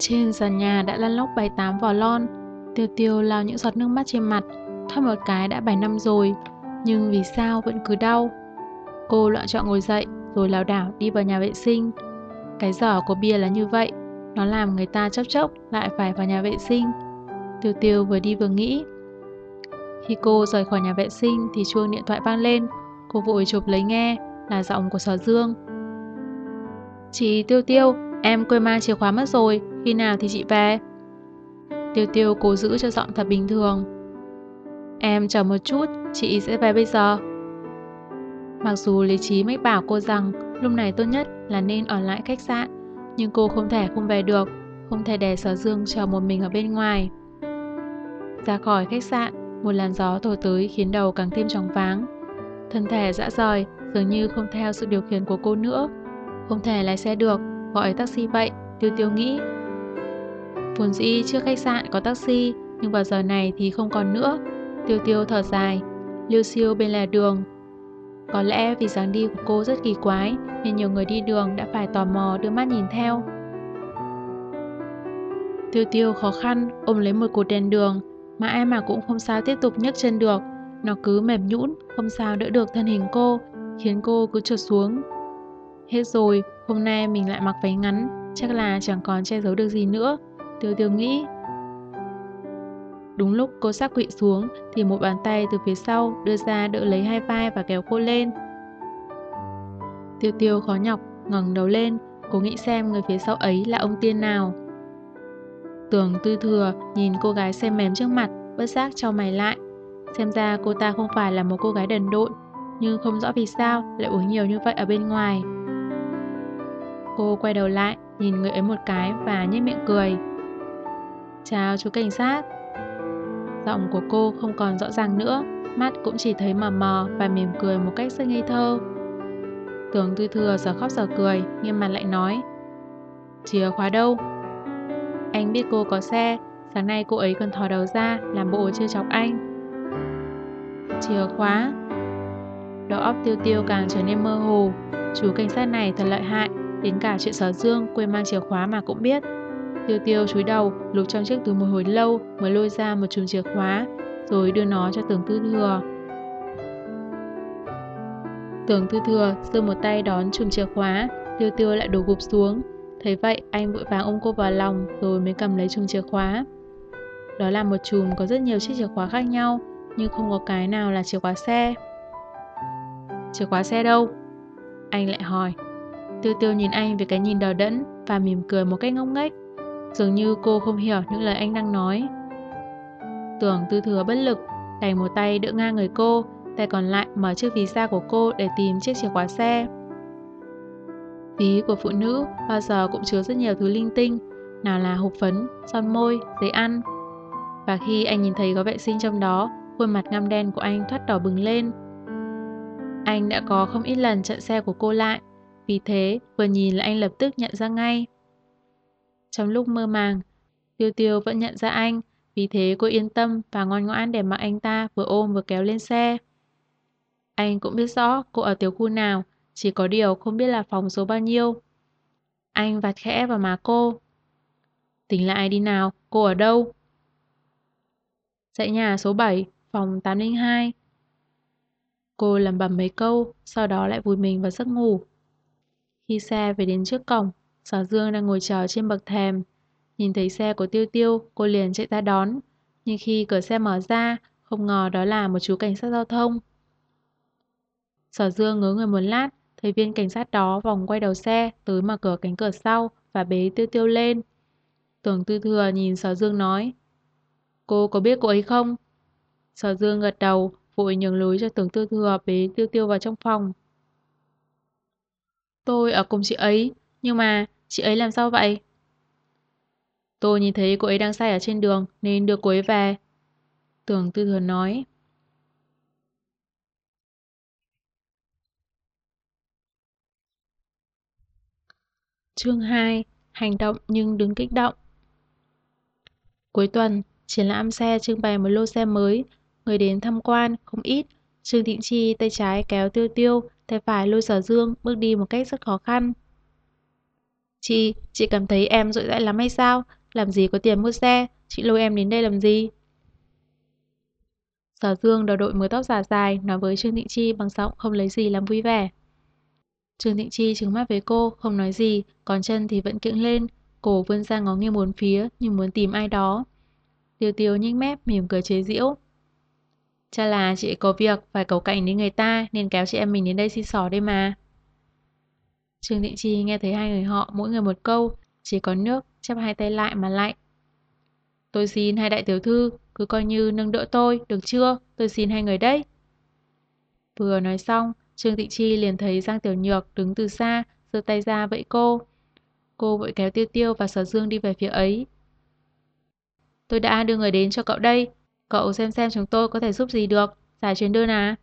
Trên sàn nhà đã lăn lóc bảy tám vỏ lon, tiêu tiêu lao những giọt nước mắt trên mặt, thoát một cái đã 7 năm rồi, nhưng vì sao vẫn cứ đau. Cô loạn chọn ngồi dậy, rồi lảo đảo đi vào nhà vệ sinh. Cái giỏ của bia là như vậy, nó làm người ta chốc chốc lại phải vào nhà vệ sinh. Tiêu tiêu vừa đi vừa nghĩ. Khi cô rời khỏi nhà vệ sinh thì chuông điện thoại vang lên, cô vội chụp lấy nghe, là giọng của Sở Dương. Chị Tiêu Tiêu, em quên mang chìa khóa mất rồi, khi nào thì chị về? Tiêu Tiêu cố giữ cho giọng thật bình thường. Em chờ một chút, chị sẽ về bây giờ. Mặc dù lý trí mách bảo cô rằng lúc này tốt nhất là nên ở lại khách sạn, nhưng cô không thể không về được, không thể để Sở Dương chờ một mình ở bên ngoài. Ra khỏi khách sạn, một làn gió thổi tới khiến đầu càng thêm trống váng. Thân thể dã rời, dường như không theo sự điều khiển của cô nữa. Không thể lái xe được, gọi taxi vậy, Tiêu Tiêu nghĩ. Vốn dĩ trước khách sạn có taxi, nhưng vào giờ này thì không còn nữa. Tiêu Tiêu thở dài, liêu siêu bên lề đường. Có lẽ vì dáng đi của cô rất kỳ quái, nên nhiều người đi đường đã phải tò mò đưa mắt nhìn theo. Tiêu Tiêu khó khăn ôm lấy một cột đèn đường, mà ai mà cũng không sao tiếp tục nhấc chân được. Nó cứ mềm nhũn, không sao đỡ được thân hình cô, khiến cô cứ trượt xuống. Hết rồi, hôm nay mình lại mặc váy ngắn, chắc là chẳng còn che giấu được gì nữa, Tiêu Tiêu nghĩ. Đúng lúc cô sắp quỵ xuống thì một bàn tay từ phía sau đưa ra đỡ lấy hai vai và kéo cô lên. Tiêu Tiêu khó nhọc, ngẩng đầu lên, cô nghĩ xem người phía sau ấy là ông tiên nào. Tưởng tư thừa nhìn cô gái xem mềm trước mặt, bất giác cho mày lại. Xem ra cô ta không phải là một cô gái đần độn, nhưng không rõ vì sao lại uống nhiều như vậy ở bên ngoài. Cô quay đầu lại, nhìn người ấy một cái và nhếch miệng cười. Chào chú cảnh sát. Giọng của cô không còn rõ ràng nữa, mắt cũng chỉ thấy mờ mờ và mỉm cười một cách rất ngây thơ. Tưởng tư thừa giờ khóc giờ cười, nghiêm mặt lại nói. Chìa khóa đâu? Anh biết cô có xe, sáng nay cô ấy còn thò đầu ra làm bộ chưa chọc anh. Chìa khóa, Đầu óc tiêu tiêu càng trở nên mơ hồ Chú cảnh sát này thật lợi hại Đến cả chuyện sở dương quên mang chìa khóa mà cũng biết Tiêu tiêu chúi đầu Lục trong chiếc túi một hồi lâu Mới lôi ra một chùm chìa khóa, Rồi đưa nó cho tưởng tư thừa Tưởng tư thừa giơ một tay đón chùm chìa khóa, Tiêu tiêu lại đổ gục xuống Thấy vậy, anh vội vàng ôm cô vào lòng Rồi mới cầm lấy chùm chìa khóa Đó là một chùm có rất nhiều chiếc chìa khóa khác nhau, Nhưng không có cái nào là chìa khóa xe Chìa khóa xe đâu? Anh lại hỏi. Tiêu tiêu nhìn anh với cái nhìn đờ đẫn và mỉm cười một cách ngốc nghếch. Dường như cô không hiểu những lời anh đang nói. Tưởng tư thừa bất lực, đành một tay đỡ ngang người cô, tay còn lại mở chiếc ví da của cô để tìm chiếc chìa khóa xe. Ví của phụ nữ bao giờ cũng chứa rất nhiều thứ linh tinh, nào là hộp phấn, son môi, giấy ăn. Và khi anh nhìn thấy có vệ sinh trong đó, khuôn mặt ngăm đen của anh thoát đỏ bừng lên, anh đã có không ít lần chặn xe của cô lại, vì thế vừa nhìn là anh lập tức nhận ra ngay. Trong lúc mơ màng, Tiêu Tiêu vẫn nhận ra anh, vì thế cô yên tâm và ngoan ngoãn để mặc anh ta vừa ôm vừa kéo lên xe. Anh cũng biết rõ cô ở tiểu khu nào, chỉ có điều không biết là phòng số bao nhiêu. Anh vạt khẽ vào má cô. Tỉnh lại đi nào, cô ở đâu? Dãy nhà số 7, phòng 802. Cô lầm bầm mấy câu, sau đó lại vùi mình vào giấc ngủ. Khi xe về đến trước cổng, Sở Dương đang ngồi chờ trên bậc thềm. Nhìn thấy xe của Tiêu Tiêu, cô liền chạy ra đón. Nhưng khi cửa xe mở ra, không ngờ đó là một chú cảnh sát giao thông. Sở Dương ngớ người một lát, thấy viên cảnh sát đó vòng quay đầu xe tới mở cửa cánh cửa sau và bế Tiêu Tiêu lên. Tưởng Tư Thừa nhìn Sở Dương nói Cô có biết cô ấy không? Sở Dương gật đầu, vội nhường lối cho tưởng tư thừa bế tiêu tiêu vào trong phòng. Tôi ở cùng chị ấy, nhưng mà chị ấy làm sao vậy? Tôi nhìn thấy cô ấy đang say ở trên đường nên đưa cô ấy về. Tưởng tư thừa nói. Chương 2. Hành động nhưng đứng kích động Cuối tuần, triển lãm xe trưng bày một lô xe mới người đến tham quan không ít. Trương Thịnh Chi tay trái kéo tiêu tiêu, tay phải lôi sở dương bước đi một cách rất khó khăn. Chị, chị cảm thấy em rỗi rãi lắm hay sao? Làm gì có tiền mua xe, chị lôi em đến đây làm gì? Sở Dương đầu đội mớ tóc giả dài nói với Trương Thịnh Chi bằng giọng không lấy gì làm vui vẻ. Trương Thịnh Chi trừng mắt với cô, không nói gì, còn chân thì vẫn kiễng lên, cổ vươn ra ngó nghiêng bốn phía như muốn tìm ai đó. Tiêu tiêu nhếch mép mỉm cười chế giễu. Chắc là chị có việc phải cầu cạnh đến người ta nên kéo chị em mình đến đây xin xỏ đây mà. Trương Thịnh Chi nghe thấy hai người họ mỗi người một câu, chỉ có nước chắp hai tay lại mà lạnh. Tôi xin hai đại tiểu thư, cứ coi như nâng đỡ tôi, được chưa? Tôi xin hai người đấy. Vừa nói xong, Trương Thị Chi liền thấy Giang Tiểu Nhược đứng từ xa, giơ tay ra vẫy cô. Cô vội kéo Tiêu Tiêu và Sở Dương đi về phía ấy. Tôi đã đưa người đến cho cậu đây. Cậu xem xem chúng tôi có thể giúp gì được. Giải chuyến đơn à?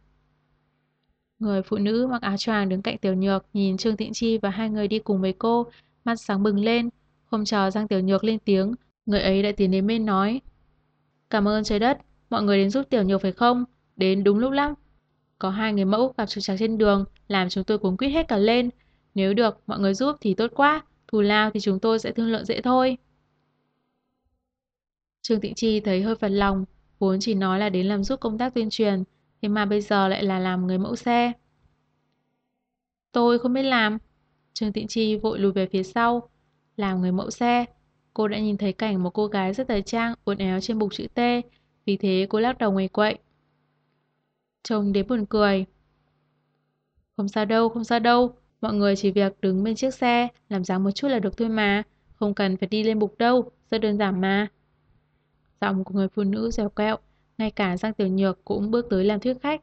Người phụ nữ mặc áo choàng đứng cạnh Tiểu Nhược nhìn Trương Tịnh Chi và hai người đi cùng với cô, mắt sáng bừng lên. Không chờ Giang Tiểu Nhược lên tiếng, người ấy đã tiến đến bên nói. Cảm ơn trời đất, mọi người đến giúp Tiểu Nhược phải không? Đến đúng lúc lắm. Có hai người mẫu gặp trục trặc trên đường, làm chúng tôi cuốn quýt hết cả lên. Nếu được, mọi người giúp thì tốt quá, thù lao thì chúng tôi sẽ thương lượng dễ thôi. Trương Tịnh Chi thấy hơi phần lòng, vốn chỉ nói là đến làm giúp công tác tuyên truyền, thế mà bây giờ lại là làm người mẫu xe. Tôi không biết làm. Trương Tịnh Chi vội lùi về phía sau, làm người mẫu xe. Cô đã nhìn thấy cảnh một cô gái rất thời trang uốn éo trên bục chữ T, vì thế cô lắc đầu ngoài quậy. Trông đến buồn cười. Không sao đâu, không sao đâu. Mọi người chỉ việc đứng bên chiếc xe, làm dáng một chút là được thôi mà. Không cần phải đi lên bục đâu, rất đơn giản mà. Giọng của người phụ nữ dẻo kẹo, ngay cả Giang Tiểu Nhược cũng bước tới làm thuyết khách.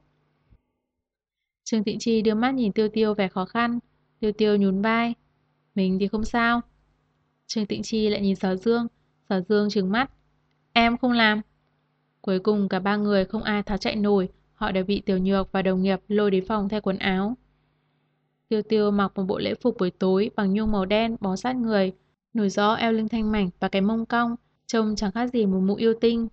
Trương Tịnh Chi đưa mắt nhìn Tiêu Tiêu vẻ khó khăn. Tiêu Tiêu nhún vai. Mình thì không sao. Trương Tịnh Chi lại nhìn Sở Dương. Sở Dương trừng mắt. Em không làm. Cuối cùng cả ba người không ai tháo chạy nổi. Họ đều bị Tiểu Nhược và đồng nghiệp lôi đến phòng thay quần áo. Tiêu Tiêu mặc một bộ lễ phục buổi tối bằng nhung màu đen bó sát người, nổi gió eo lưng thanh mảnh và cái mông cong, trông chẳng khác gì một mụ yêu tinh.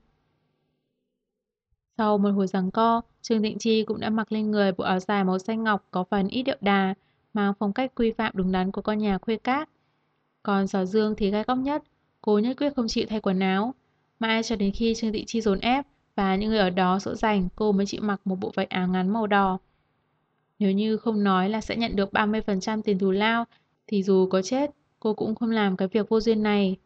Sau một hồi giằng co, Trương Tịnh Chi cũng đã mặc lên người bộ áo dài màu xanh ngọc có phần ít điệu đà, mang phong cách quy phạm đúng đắn của con nhà khuê cát. Còn Giò Dương thì gai góc nhất, cố nhất quyết không chịu thay quần áo. Mãi cho đến khi Trương Tịnh Chi dồn ép và những người ở đó sỗ dành cô mới chịu mặc một bộ vải áo ngắn màu đỏ. Nếu như không nói là sẽ nhận được 30% tiền thù lao, thì dù có chết, cô cũng không làm cái việc vô duyên này.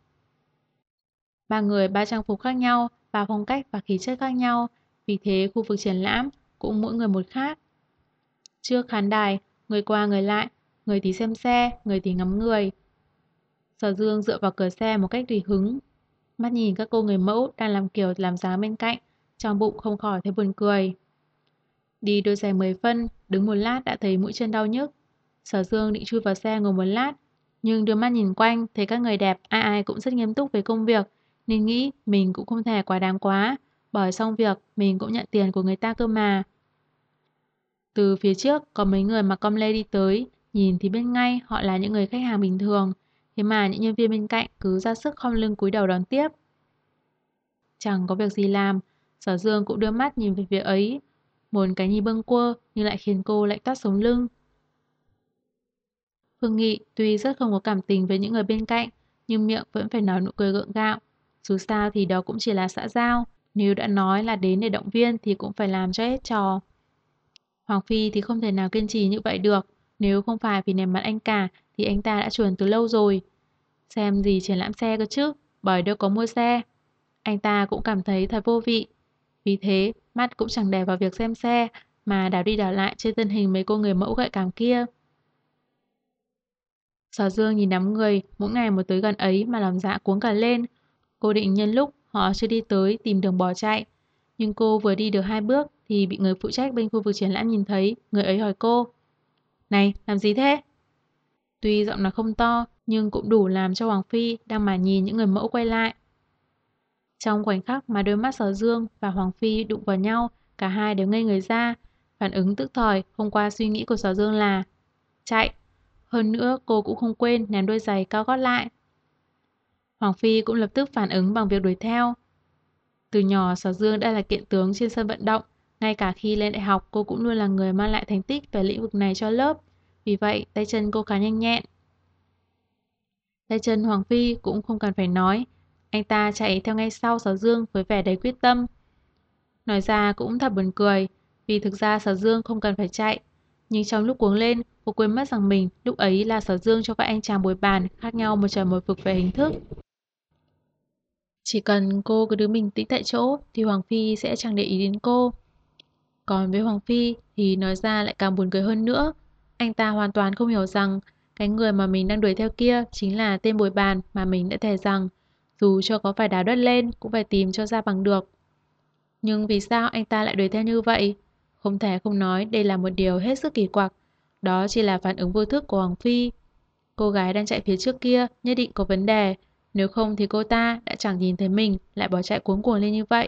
Ba người ba trang phục khác nhau, ba phong cách và khí chất khác nhau, vì thế khu vực triển lãm cũng mỗi người một khác. Trước khán đài, người qua người lại, người thì xem xe, người thì ngắm người. Sở Dương dựa vào cửa xe một cách tùy hứng. Mắt nhìn các cô người mẫu đang làm kiểu làm dáng bên cạnh, trong bụng không khỏi thấy buồn cười. Đi đôi giày 10 phân, đứng một lát đã thấy mũi chân đau nhức. Sở Dương định chui vào xe ngồi một lát, nhưng đưa mắt nhìn quanh thấy các người đẹp ai ai cũng rất nghiêm túc về công việc, nên nghĩ mình cũng không thể quá đáng quá, bởi xong việc mình cũng nhận tiền của người ta cơ mà. Từ phía trước có mấy người mặc com lê đi tới, nhìn thì biết ngay họ là những người khách hàng bình thường, thế mà những nhân viên bên cạnh cứ ra sức khom lưng cúi đầu đón tiếp. Chẳng có việc gì làm, Sở Dương cũng đưa mắt nhìn về phía ấy, một cái nhi bâng quơ nhưng lại khiến cô lạnh toát sống lưng. Phương Nghị tuy rất không có cảm tình với những người bên cạnh, nhưng miệng vẫn phải nói nụ cười gượng gạo. Dù sao thì đó cũng chỉ là xã giao, nếu đã nói là đến để động viên thì cũng phải làm cho hết trò. Hoàng Phi thì không thể nào kiên trì như vậy được, nếu không phải vì ném mặt anh cả thì anh ta đã chuồn từ lâu rồi. Xem gì triển lãm xe cơ chứ, bởi đâu có mua xe. Anh ta cũng cảm thấy thật vô vị. Vì thế, mắt cũng chẳng đè vào việc xem xe, mà đảo đi đảo lại trên thân hình mấy cô người mẫu gợi cảm kia. Sở Dương nhìn đám người, mỗi ngày một tới gần ấy mà làm dạ cuống cả lên. Cô định nhân lúc họ chưa đi tới tìm đường bỏ chạy. Nhưng cô vừa đi được hai bước thì bị người phụ trách bên khu vực triển lãm nhìn thấy, người ấy hỏi cô. Này, làm gì thế? Tuy giọng nó không to, nhưng cũng đủ làm cho Hoàng Phi đang mà nhìn những người mẫu quay lại. Trong khoảnh khắc mà đôi mắt Sở Dương và Hoàng Phi đụng vào nhau, cả hai đều ngây người ra. Phản ứng tức thời không qua suy nghĩ của Sở Dương là chạy. Hơn nữa cô cũng không quên ném đôi giày cao gót lại. Hoàng Phi cũng lập tức phản ứng bằng việc đuổi theo. Từ nhỏ Sở Dương đã là kiện tướng trên sân vận động, ngay cả khi lên đại học cô cũng luôn là người mang lại thành tích về lĩnh vực này cho lớp. Vì vậy tay chân cô khá nhanh nhẹn. Tay chân Hoàng Phi cũng không cần phải nói, anh ta chạy theo ngay sau Sở Dương với vẻ đầy quyết tâm. Nói ra cũng thật buồn cười, vì thực ra Sở Dương không cần phải chạy. Nhưng trong lúc cuống lên, cô quên mất rằng mình lúc ấy là Sở Dương cho các anh chàng bồi bàn khác nhau một trời một vực về hình thức. Chỉ cần cô cứ đứng bình tĩnh tại chỗ thì Hoàng Phi sẽ chẳng để ý đến cô. Còn với Hoàng Phi thì nói ra lại càng buồn cười hơn nữa. Anh ta hoàn toàn không hiểu rằng cái người mà mình đang đuổi theo kia chính là tên bồi bàn mà mình đã thề rằng dù cho có phải đá đất lên cũng phải tìm cho ra bằng được. Nhưng vì sao anh ta lại đuổi theo như vậy? Không thể không nói đây là một điều hết sức kỳ quặc. Đó chỉ là phản ứng vô thức của Hoàng Phi. Cô gái đang chạy phía trước kia nhất định có vấn đề. Nếu không thì cô ta đã chẳng nhìn thấy mình lại bỏ chạy cuống cuồng lên như vậy.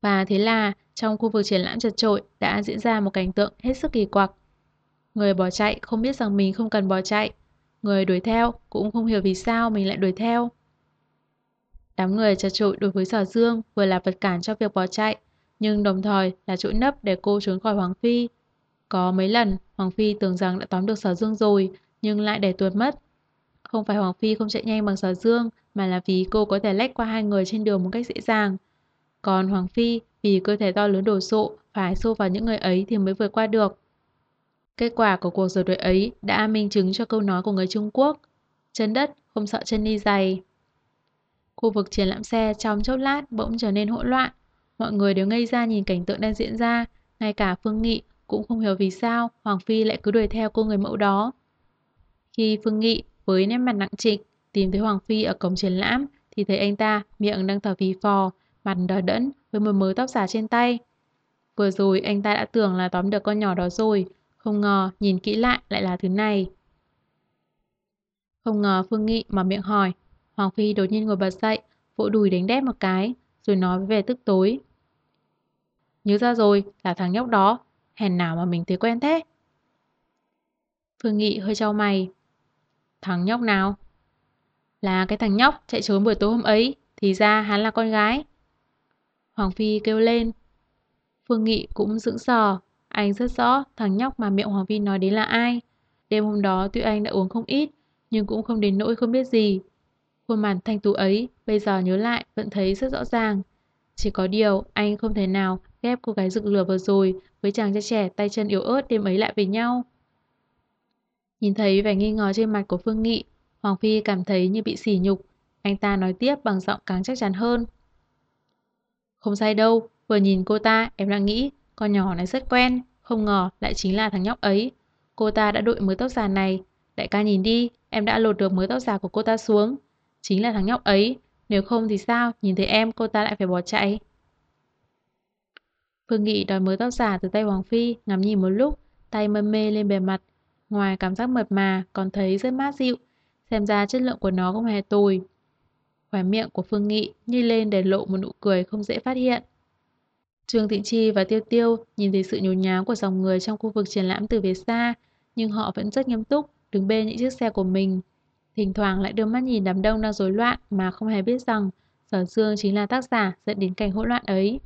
Và thế là trong khu vực triển lãm chật trội đã diễn ra một cảnh tượng hết sức kỳ quặc. Người bỏ chạy không biết rằng mình không cần bỏ chạy. Người đuổi theo cũng không hiểu vì sao mình lại đuổi theo. Đám người chật trội đối với Sở Dương vừa là vật cản cho việc bỏ chạy, nhưng đồng thời là chỗ nấp để cô trốn khỏi Hoàng Phi. Có mấy lần, Hoàng Phi tưởng rằng đã tóm được Sở Dương rồi, nhưng lại để tuột mất. Không phải Hoàng Phi không chạy nhanh bằng Sở Dương, mà là vì cô có thể lách qua hai người trên đường một cách dễ dàng. Còn Hoàng Phi, vì cơ thể to lớn đồ sộ, phải xô vào những người ấy thì mới vượt qua được. Kết quả của cuộc rượt đuổi ấy đã minh chứng cho câu nói của người Trung Quốc. Chân đất không sợ chân đi dày. Khu vực triển lãm xe trong chốc lát bỗng trở nên hỗn loạn. Mọi người đều ngây ra nhìn cảnh tượng đang diễn ra. Ngay cả Phương Nghị cũng không hiểu vì sao Hoàng Phi lại cứ đuổi theo cô người mẫu đó. Khi Phương Nghị với nét mặt nặng trịch tìm thấy Hoàng Phi ở cổng triển lãm thì thấy anh ta miệng đang thở phì phò, mặt đờ đẫn với một mớ tóc giả trên tay. Vừa rồi anh ta đã tưởng là tóm được con nhỏ đó rồi, không ngờ nhìn kỹ lại lại là thứ này. Không ngờ Phương Nghị mở miệng hỏi. Hoàng Phi đột nhiên ngồi bật dậy, vỗ đùi đánh đét một cái, rồi nói với vẻ tức tối. Nhớ ra rồi, là thằng nhóc đó, hèn nào mà mình thấy quen thế. Phương Nghị hơi trao mày. Thằng nhóc nào? Là cái thằng nhóc chạy trốn buổi tối hôm ấy, thì ra hắn là con gái. Hoàng Phi kêu lên. Phương Nghị cũng sững sờ, anh rất rõ thằng nhóc mà miệng Hoàng Phi nói đến là ai. Đêm hôm đó tuy anh đã uống không ít, nhưng cũng không đến nỗi không biết gì. Khuôn mặt thanh tú ấy, bây giờ nhớ lại vẫn thấy rất rõ ràng. Chỉ có điều, anh không thể nào ghép cô gái rực lửa vừa rồi với chàng trai trẻ tay chân yếu ớt đêm ấy lại với nhau. Nhìn thấy vẻ nghi ngờ trên mặt của Phương Nghị, Hoàng Phi cảm thấy như bị sỉ nhục. Anh ta nói tiếp bằng giọng càng chắc chắn hơn. Không sai đâu, vừa nhìn cô ta em đang nghĩ con nhỏ này rất quen, không ngờ lại chính là thằng nhóc ấy. Cô ta đã đội mới tóc giả này. Đại ca nhìn đi, em đã lột được mới tóc giả của cô ta xuống. Chính là thằng nhóc ấy, nếu không thì sao, nhìn thấy em cô ta lại phải bỏ chạy. Phương Nghị đòi mới tóc giả từ tay Hoàng Phi, ngắm nhìn một lúc, tay mân mê lên bề mặt. Ngoài cảm giác mượt mà, còn thấy rất mát dịu, xem ra chất lượng của nó không hề tồi. Khóe miệng của Phương Nghị như lên để lộ một nụ cười không dễ phát hiện. Trương Thị Chi và Tiêu Tiêu nhìn thấy sự nhốn nháo của dòng người trong khu vực triển lãm từ phía xa, nhưng họ vẫn rất nghiêm túc, đứng bên những chiếc xe của mình. Thỉnh thoảng lại đưa mắt nhìn đám đông đang rối loạn mà không hề biết rằng Sở Dương chính là tác giả dẫn đến cảnh hỗn loạn ấy.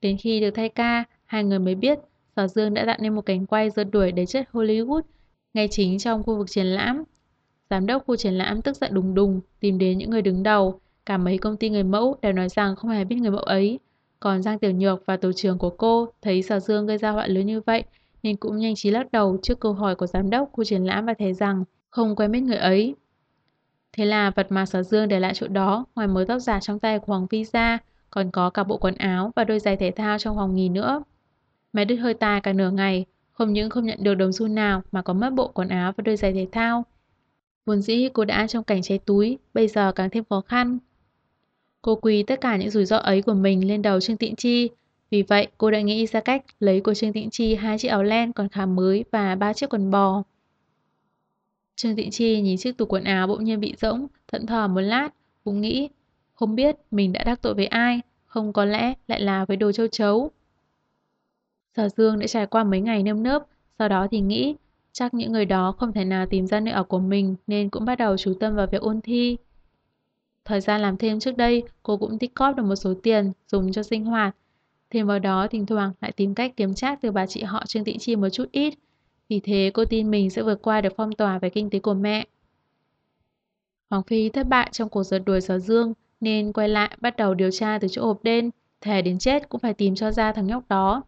Đến khi được thay ca, hai người mới biết Sở Dương đã tạo nên một cảnh quay rượt đuổi đầy chất Hollywood ngay chính trong khu vực triển lãm. Giám đốc khu triển lãm tức giận đùng đùng tìm đến những người đứng đầu, cả mấy công ty người mẫu đều nói rằng không hề biết người mẫu ấy. Còn Giang Tiểu Nhược và tổ trưởng của cô thấy Sở Dương gây ra họa lớn như vậy nên cũng nhanh trí lắc đầu trước câu hỏi của giám đốc khu triển lãm và thề rằng không quen biết người ấy. Thế là vật mà Sở Dương để lại chỗ đó, ngoài mớ tóc giả trong tay của Hoàng Phi ra, còn có cả bộ quần áo và đôi giày thể thao trong phòng nghỉ nữa. Mẹ đứt hơi tai cả nửa ngày, không những không nhận được đồng xu nào mà còn mất bộ quần áo và đôi giày thể thao. Vốn dĩ cô đã trong cảnh cháy túi, bây giờ càng thêm khó khăn. Cô quỳ tất cả những rủi ro ấy của mình lên đầu Trương Tịnh Chi. Vì vậy, cô đã nghĩ ra cách lấy của Trương Tịnh Chi hai chiếc áo len còn khá mới và ba chiếc quần bò. Trương Tịnh Chi nhìn chiếc tủ quần áo bỗng nhiên bị rỗng, thận thờ một lát, cũng nghĩ, không biết mình đã đắc tội với ai, không có lẽ lại là với đồ châu chấu. Sở Dương đã trải qua mấy ngày nơm nớp, sau đó thì nghĩ chắc những người đó không thể nào tìm ra nơi ở của mình nên cũng bắt đầu chú tâm vào việc ôn thi. Thời gian làm thêm trước đây, cô cũng tích cóp được một số tiền dùng cho sinh hoạt. Thêm vào đó, thỉnh thoảng lại tìm cách kiếm trác từ bà chị họ Trương Tịnh Chi một chút ít. Vì thế cô tin mình sẽ vượt qua được phong tỏa về kinh tế của mẹ. Hoàng Phi thất bại trong cuộc giật đuổi Sở Dương nên quay lại bắt đầu điều tra từ chỗ hộp đen, thề đến chết cũng phải tìm cho ra thằng nhóc đó.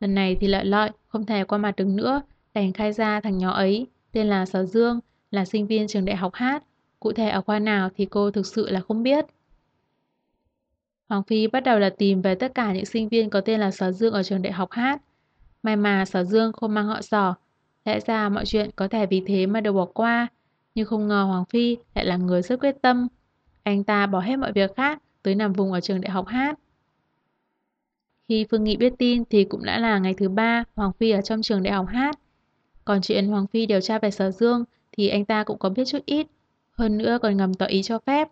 Lần này thì lợi lợi, không thể qua mặt đứng nữa, đành khai ra thằng nhỏ ấy, tên là Sở Dương, là sinh viên trường đại học hát, cụ thể ở khoa nào thì cô thực sự là không biết. Hoàng Phi bắt đầu là tìm về tất cả những sinh viên có tên là Sở Dương ở trường đại học hát. May mà Sở Dương không mang họ Sở, lẽ ra mọi chuyện có thể vì thế mà đều bỏ qua, nhưng không ngờ Hoàng Phi lại là người rất quyết tâm. Anh ta bỏ hết mọi việc khác tới nằm vùng ở trường đại học hát. Khi Phương Nghị biết tin thì cũng đã là ngày thứ ba Hoàng Phi ở trong trường đại học hát. Còn chuyện Hoàng Phi điều tra về Sở Dương thì anh ta cũng có biết chút ít, hơn nữa còn ngầm tỏ ý cho phép.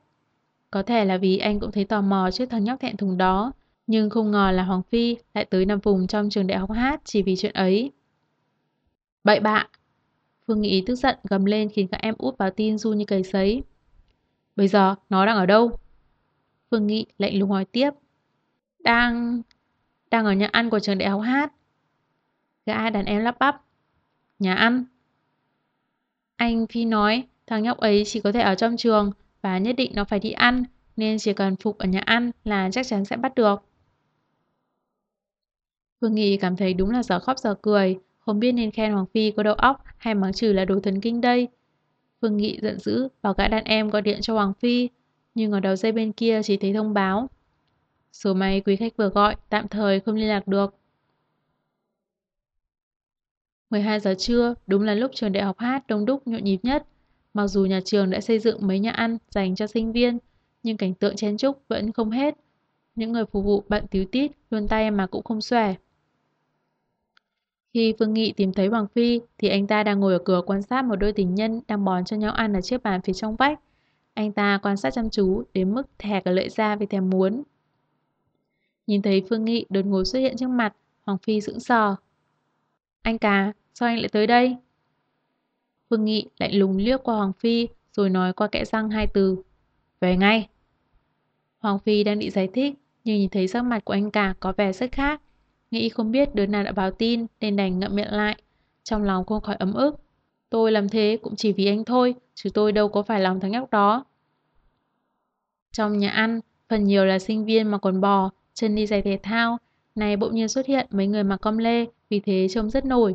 Có thể là vì anh cũng thấy tò mò trước thằng nhóc thẹn thùng đó, nhưng không ngờ là Hoàng Phi lại tới nằm vùng trong trường đại học hát chỉ vì chuyện ấy. Bậy bạ! Phương Nghị tức giận gầm lên khiến các em út báo tin du như cầy sấy. Bây giờ nó đang ở đâu? Phương Nghị lạnh lùng hỏi tiếp. Đang đang ở nhà ăn của trường đại học hát. Gã đàn em lắp bắp. Nhà ăn? Anh Phi nói thằng nhóc ấy chỉ có thể ở trong trường và nhất định nó phải đi ăn nên chỉ cần phục ở nhà ăn là chắc chắn sẽ bắt được. Phương Nghị cảm thấy đúng là giờ khóc giờ cười, không biết nên khen Hoàng Phi có đầu óc hay mắng trừ là đồ thần kinh đây. Phương Nghị giận dữ bảo gã đàn em gọi điện cho Hoàng Phi, nhưng ở đầu dây bên kia chỉ thấy thông báo. Số máy quý khách vừa gọi tạm thời không liên lạc được. 12 giờ trưa, đúng là lúc trường đại học hát đông đúc nhộn nhịp nhất. Mặc dù nhà trường đã xây dựng mấy nhà ăn dành cho sinh viên, nhưng cảnh tượng chen chúc vẫn không hết. Những người phục vụ bận tíu tít, luôn tay mà cũng không xòe. Khi Phương Nghị tìm thấy Hoàng Phi thì anh ta đang ngồi ở cửa quan sát một đôi tình nhân đang bón cho nhau ăn ở chiếc bàn phía trong vách. Anh ta quan sát chăm chú đến mức thè cả lợi ra vì thèm muốn. Nhìn thấy Phương Nghị đột ngột xuất hiện trước mặt, Hoàng Phi sững sờ. Anh cả, sao anh lại tới đây? Phương Nghị lại lùng liếc qua Hoàng Phi rồi nói qua kẽ răng hai từ. Về ngay. Hoàng Phi đang định giải thích nhưng nhìn thấy sắc mặt của anh cả có vẻ rất khác. Nghĩ không biết đứa nào đã báo tin nên đành ngậm miệng lại. Trong lòng không khỏi ấm ức. Tôi làm thế cũng chỉ vì anh thôi, chứ tôi đâu có phải lòng thằng nhóc đó. Trong nhà ăn, phần nhiều là sinh viên mà còn bò, chân đi giày thể thao. Này bỗng nhiên xuất hiện mấy người mặc com lê, vì thế trông rất nổi.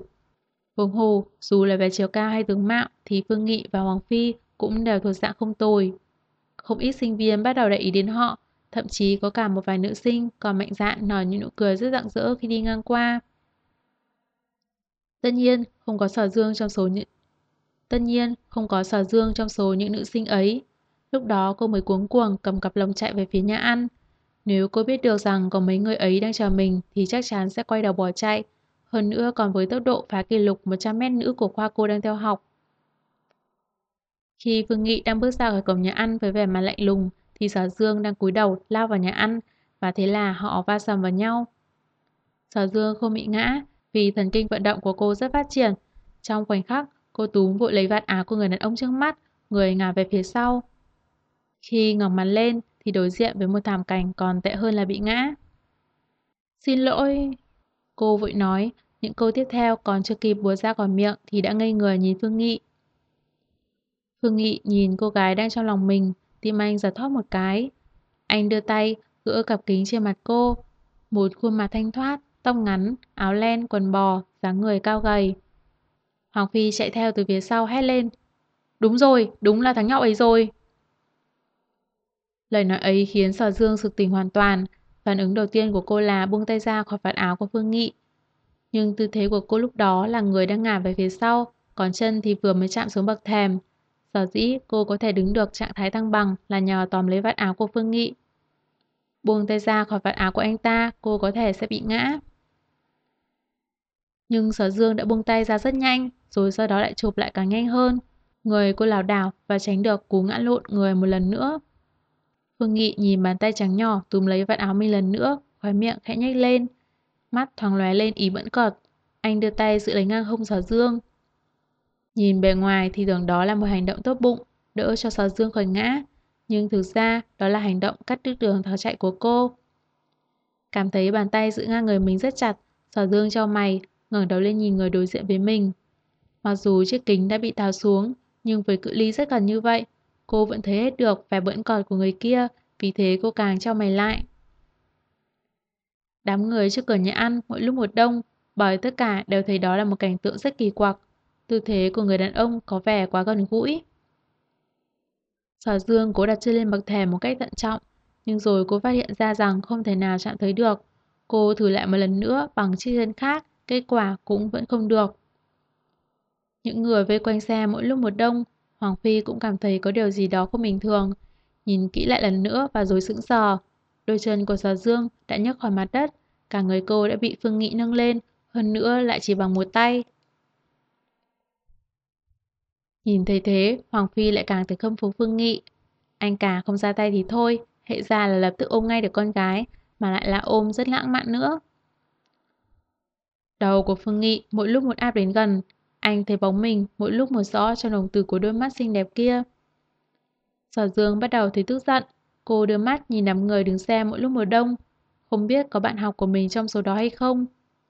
Huống hồ, dù là về chiều cao hay tướng mạo thì Phương Nghị và Hoàng Phi cũng đều thuộc dạng không tồi. Không ít sinh viên bắt đầu để ý đến họ, thậm chí có cả một vài nữ sinh còn mạnh dạn nở những nụ cười rất rạng rỡ khi đi ngang qua. Tất nhiên, không có sở dương trong số những Tất nhiên, không có sở dương trong số những nữ sinh ấy. Lúc đó cô mới cuống cuồng cầm cặp lồng chạy về phía nhà ăn. Nếu cô biết được rằng có mấy người ấy đang chờ mình thì chắc chắn sẽ quay đầu bỏ chạy, hơn nữa còn với tốc độ phá kỷ lục 100m nữ của khoa cô đang theo học. Khi Phương Nghị đang bước ra khỏi cổng nhà ăn với vẻ mặt lạnh lùng, thì Sở Dương đang cúi đầu lao vào nhà ăn, và thế là họ va sầm vào nhau. Sở Dương không bị ngã, vì thần kinh vận động của cô rất phát triển. Trong khoảnh khắc, cô túm vội lấy vạt áo của người đàn ông trước mắt, người ngả về phía sau. Khi ngẩng mặt lên, thì đối diện với một thảm cảnh còn tệ hơn là bị ngã. Xin lỗi, cô vội nói, những câu tiếp theo còn chưa kịp búa ra khỏi miệng thì đã ngây người nhìn Phương Nghị. Phương Nghị nhìn cô gái đang trong lòng mình, tim anh giật thoát một cái. Anh đưa tay, gỡ cặp kính trên mặt cô. Một khuôn mặt thanh thoát, tóc ngắn, áo len, quần bò, dáng người cao gầy. Hoàng Phi chạy theo từ phía sau hét lên. Đúng rồi, đúng là thằng nhóc ấy rồi. Lời nói ấy khiến Sở Dương sực tỉnh hoàn toàn. Phản ứng đầu tiên của cô là buông tay ra khỏi vạt áo của Phương Nghị. Nhưng tư thế của cô lúc đó là người đang ngả về phía sau, còn chân thì vừa mới chạm xuống bậc thềm. Sở dĩ cô có thể đứng được trạng thái thăng bằng là nhờ tóm lấy vạt áo của Phương Nghị. Buông tay ra khỏi vạt áo của anh ta, cô có thể sẽ bị ngã. Nhưng Sở Dương đã buông tay ra rất nhanh, rồi sau đó lại chụp lại càng nhanh hơn. Người cô lảo đảo và tránh được cú ngã lộn người một lần nữa. Phương Nghị nhìn bàn tay trắng nhỏ túm lấy vạt áo mình lần nữa, khóe miệng khẽ nhếch lên. Mắt thoáng lóe lên ý bẫn cợt. Anh đưa tay giữ lấy ngang hông Sở Dương. Nhìn bề ngoài thì tưởng đó là một hành động tốt bụng, đỡ cho Sở Dương khỏi ngã. Nhưng thực ra đó là hành động cắt đứt đường tháo chạy của cô. Cảm thấy bàn tay giữ ngang người mình rất chặt, Sở Dương cho mày, ngẩng đầu lên nhìn người đối diện với mình. Mặc dù chiếc kính đã bị tháo xuống, nhưng với cự ly rất gần như vậy, cô vẫn thấy hết được vẻ bỡn cợt của người kia, vì thế cô càng trao mày lại. Đám người trước cửa nhà ăn mỗi lúc một đông, bởi tất cả đều thấy đó là một cảnh tượng rất kỳ quặc. Tư thế của người đàn ông có vẻ quá gần gũi. Sở dương cố đặt chân lên bậc thềm một cách thận trọng, nhưng rồi cô phát hiện ra rằng không thể nào chạm thấy được. Cô thử lại một lần nữa bằng chiếc chân khác, kết quả cũng vẫn không được. Những người vây quanh xe mỗi lúc một đông, Hoàng Phi cũng cảm thấy có điều gì đó không bình thường. Nhìn kỹ lại lần nữa và dối sững sờ. Đôi chân của Sở Dương đã nhấc khỏi mặt đất, cả người cô đã bị Phương Nghị nâng lên, hơn nữa lại chỉ bằng một tay. Nhìn thấy thế, Hoàng Phi lại càng thấy khâm phục Phương Nghị. Anh cả không ra tay thì thôi, hệ ra là lập tức ôm ngay được con gái, mà lại là ôm rất lãng mạn nữa. Đầu của Phương Nghị mỗi lúc một áp đến gần, anh thấy bóng mình mỗi lúc một rõ trong đồng tử của đôi mắt xinh đẹp kia. Sở Dương bắt đầu thấy tức giận, cô đưa mắt nhìn đám người đứng xe mỗi lúc một đông. Không biết có bạn học của mình trong số đó hay không.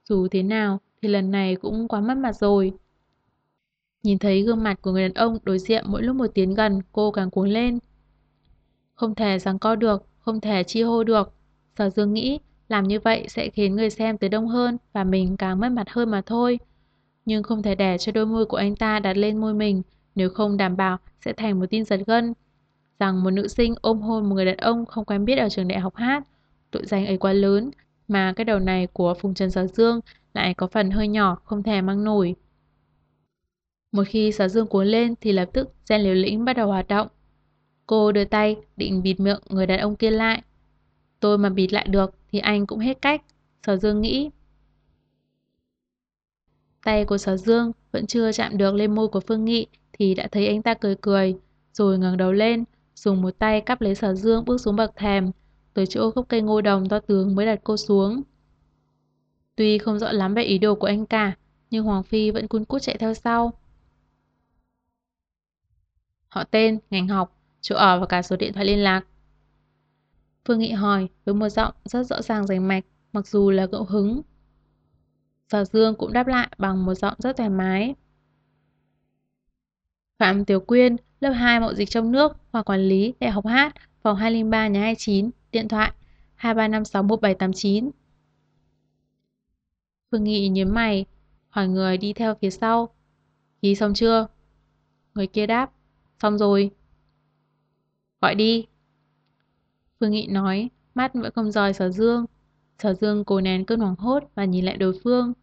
Dù thế nào thì lần này cũng quá mất mặt rồi. Nhìn thấy gương mặt của người đàn ông đối diện mỗi lúc một tiến gần, cô càng cuống lên. Không thể giằng co được, không thể chi hô được. Sở Dương nghĩ làm như vậy sẽ khiến người xem tới đông hơn và mình càng mất mặt hơn mà thôi. Nhưng không thể để cho đôi môi của anh ta đặt lên môi mình, nếu không đảm bảo sẽ thành một tin giật gân. Rằng một nữ sinh ôm hôn một người đàn ông không quen biết ở trường đại học hát, tội danh ấy quá lớn, mà cái đầu này của Phùng Trần Sở Dương lại có phần hơi nhỏ không thể mang nổi. Một khi Sở Dương cuốn lên thì lập tức gen liều lĩnh bắt đầu hoạt động. Cô đưa tay định bịt miệng người đàn ông kia lại. Tôi mà bịt lại được thì anh cũng hết cách, Sở Dương nghĩ. Tay của Sở Dương vẫn chưa chạm được lên môi của Phương Nghị thì đã thấy anh ta cười cười, rồi ngẩng đầu lên, dùng một tay cắp lấy Sở Dương bước xuống bậc thềm, tới chỗ gốc cây ngô đồng to tướng mới đặt cô xuống. Tuy không rõ lắm về ý đồ của anh cả, nhưng Hoàng Phi vẫn cuốn cút chạy theo sau. Họ tên, ngành học, chỗ ở và cả số điện thoại liên lạc. Phương Nghị hỏi với một giọng rất rõ ràng rành mạch, mặc dù là cậu hứng. Sở Dương cũng đáp lại bằng một giọng rất thoải mái. Phạm Tiểu Quyên, lớp 2 mậu dịch trong nước, khoa quản lý, đại học hát, phòng 203 nhà 29, điện thoại 23561789. Phương Nghị nhớ mày, hỏi người đi theo phía sau. Ghi xong chưa? Người kia đáp, xong rồi. Gọi đi. Phương Nghị nói, mắt vẫn không rời sở dương. Sở dương cố nén cơn hoảng hốt và nhìn lại đối phương.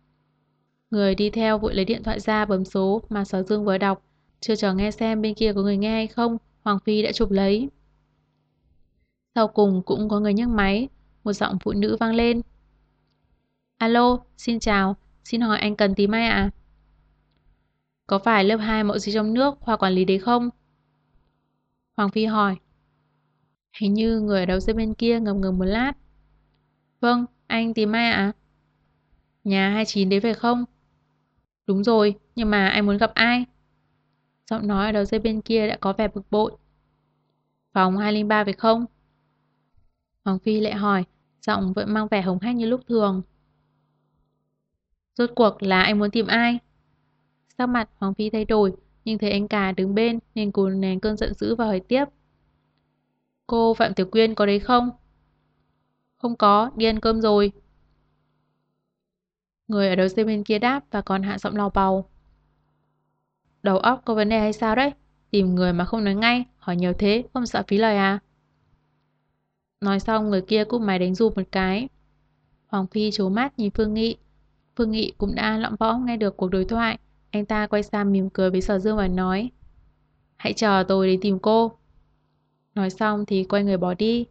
Người đi theo vội lấy điện thoại ra bấm số mà sở dương vừa đọc. Chưa chờ nghe xem bên kia có người nghe hay không, Hoàng Phi đã chụp lấy. Sau cùng cũng có người nhấc máy, một giọng phụ nữ vang lên. Alo, xin chào, xin hỏi anh cần tìm ai ạ? À? Có phải lớp 2 mẫu gì trong nước, khoa quản lý đấy không? Hoàng Phi hỏi. Hình như người ở đầu dây bên kia ngầm ngừng một lát. Vâng, anh tìm ai ạ? À? Nhà 29 đấy phải không? Đúng rồi, nhưng mà anh muốn gặp ai? Giọng nói ở đầu dây bên kia đã có vẻ bực bội. Phòng 203 phải không? Hoàng Phi lại hỏi, giọng vẫn mang vẻ hồng hách như lúc thường. Rốt cuộc là anh muốn tìm ai? Sắc mặt Hoàng Phi thay đổi, nhưng thấy anh cả đứng bên nên cô nén cơn giận dữ và hỏi tiếp. Cô Phạm Tiểu Quyên có đấy không? Không có, đi ăn cơm rồi. Người ở đầu dây bên kia đáp và còn hạ giọng lò bầu. Đầu óc có vấn đề hay sao đấy? Tìm người mà không nói ngay, hỏi nhiều thế, không sợ phí lời à? Nói xong người kia cúp máy đánh rụp một cái. Hoàng Phi trố mắt nhìn Phương Nghị. Phương Nghị cũng đã lọng võ nghe được cuộc đối thoại. Anh ta quay sang mỉm cười với Sở Dương và nói Hãy chờ tôi để tìm cô. Nói xong thì quay người bỏ đi.